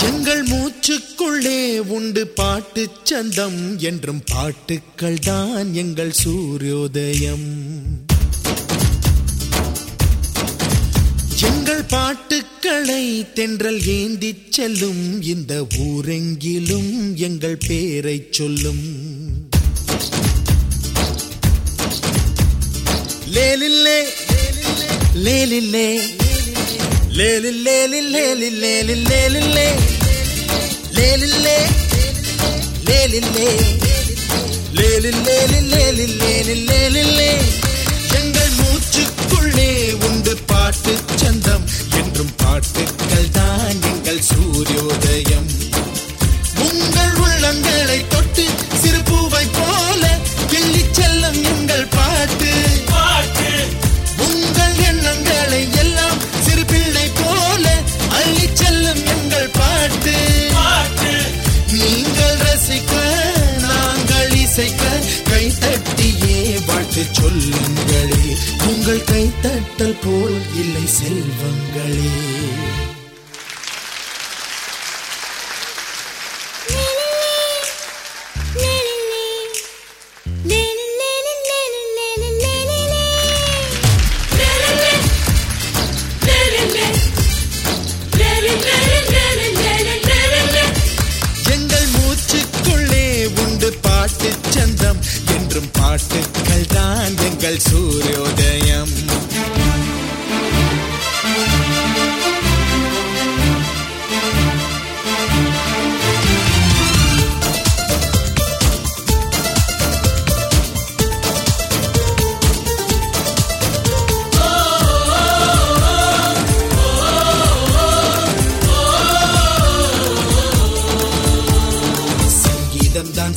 எங்கள் மூச்சுக்குள்ளே உண்டு பாட்டு சந்தம் என்றும் பாட்டுக்கள் தான் எங்கள் சூரியோதயம். எங்கள் பாட்டுக்களை தென்றல் ஏந்திச் செல்லும் இந்த ஊரெங்கிலும் எங்கள் பேரை சொல்லும். லேலில்லே லேலில்லே. எங்கள் மூச்சுக்குள்ளே உண்டு பாட்டு சந்தம் என்றும் பாட்டுக்கள் தான் எங்கள் சூரியோதயம் கை தட்டியே வாழ்த்து சொல்லுங்களே. உங்கள் கை தட்டல் போல் இல்லை செல்வங்களே. பாட்டுக்கள் தான் எங்கள் சூரியோதயம்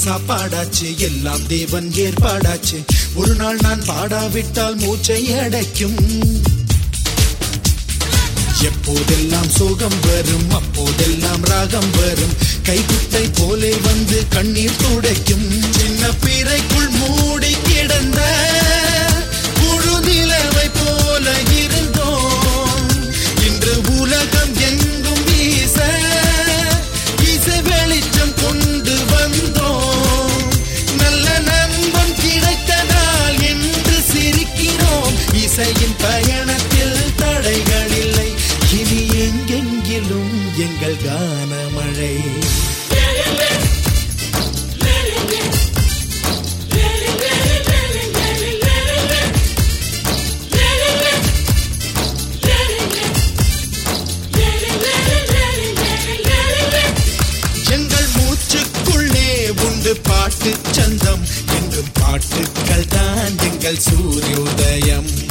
சாப்பாடாச்சு எல்லாம் தேவன் ஏற்பாடாச்சு. ஒரு நாள் நான் பாடாவிட்டால் மூச்சை அடைக்கும். எப்போதெல்லாம் சோகம் வரும் அப்போதெல்லாம் ராகம் வரும். கைக்குட்டை போலே வந்து கண்ணீர் துடைக்கும். சின்ன பிறைக்குள் மூடி கிட மேலும் எங்கள் கானமழை. பாட்டு சந்தம். என்றும் பாட்டுக்கள் தான் எங்கள் சூரியோதயம்.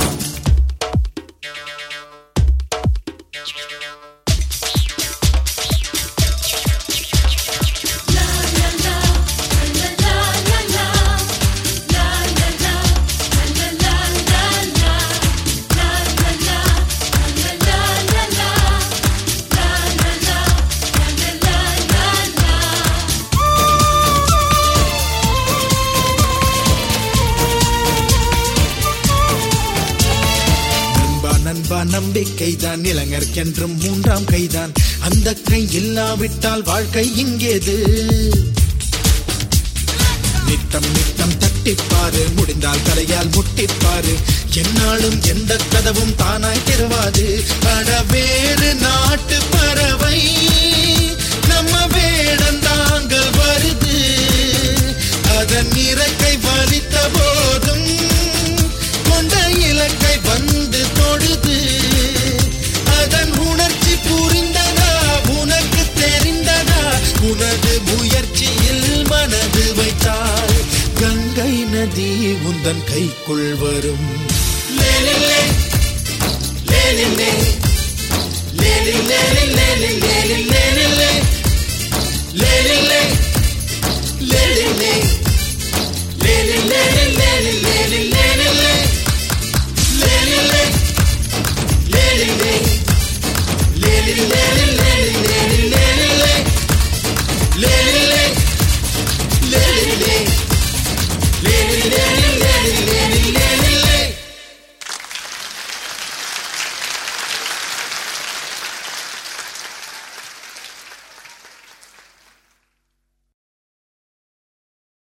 நண்பா நம்பிக்கைதான் இளைஞர்க்கென்றும் மூன்றாம் கைதான். அந்த கை இல்லாவிட்டால் வாழ்க்கை இங்கேது. நித்தம் நித்தம் தட்டிப்பாரு. முடிந்தால் தலையால் முட்டிப்பாரு. என்னாலும் எந்த கதவும் தானாய் திருவாது. அட வேறு நாட்டு பறவை. நதி உந்தன் கைக்குள் வரும் லேலில்லே,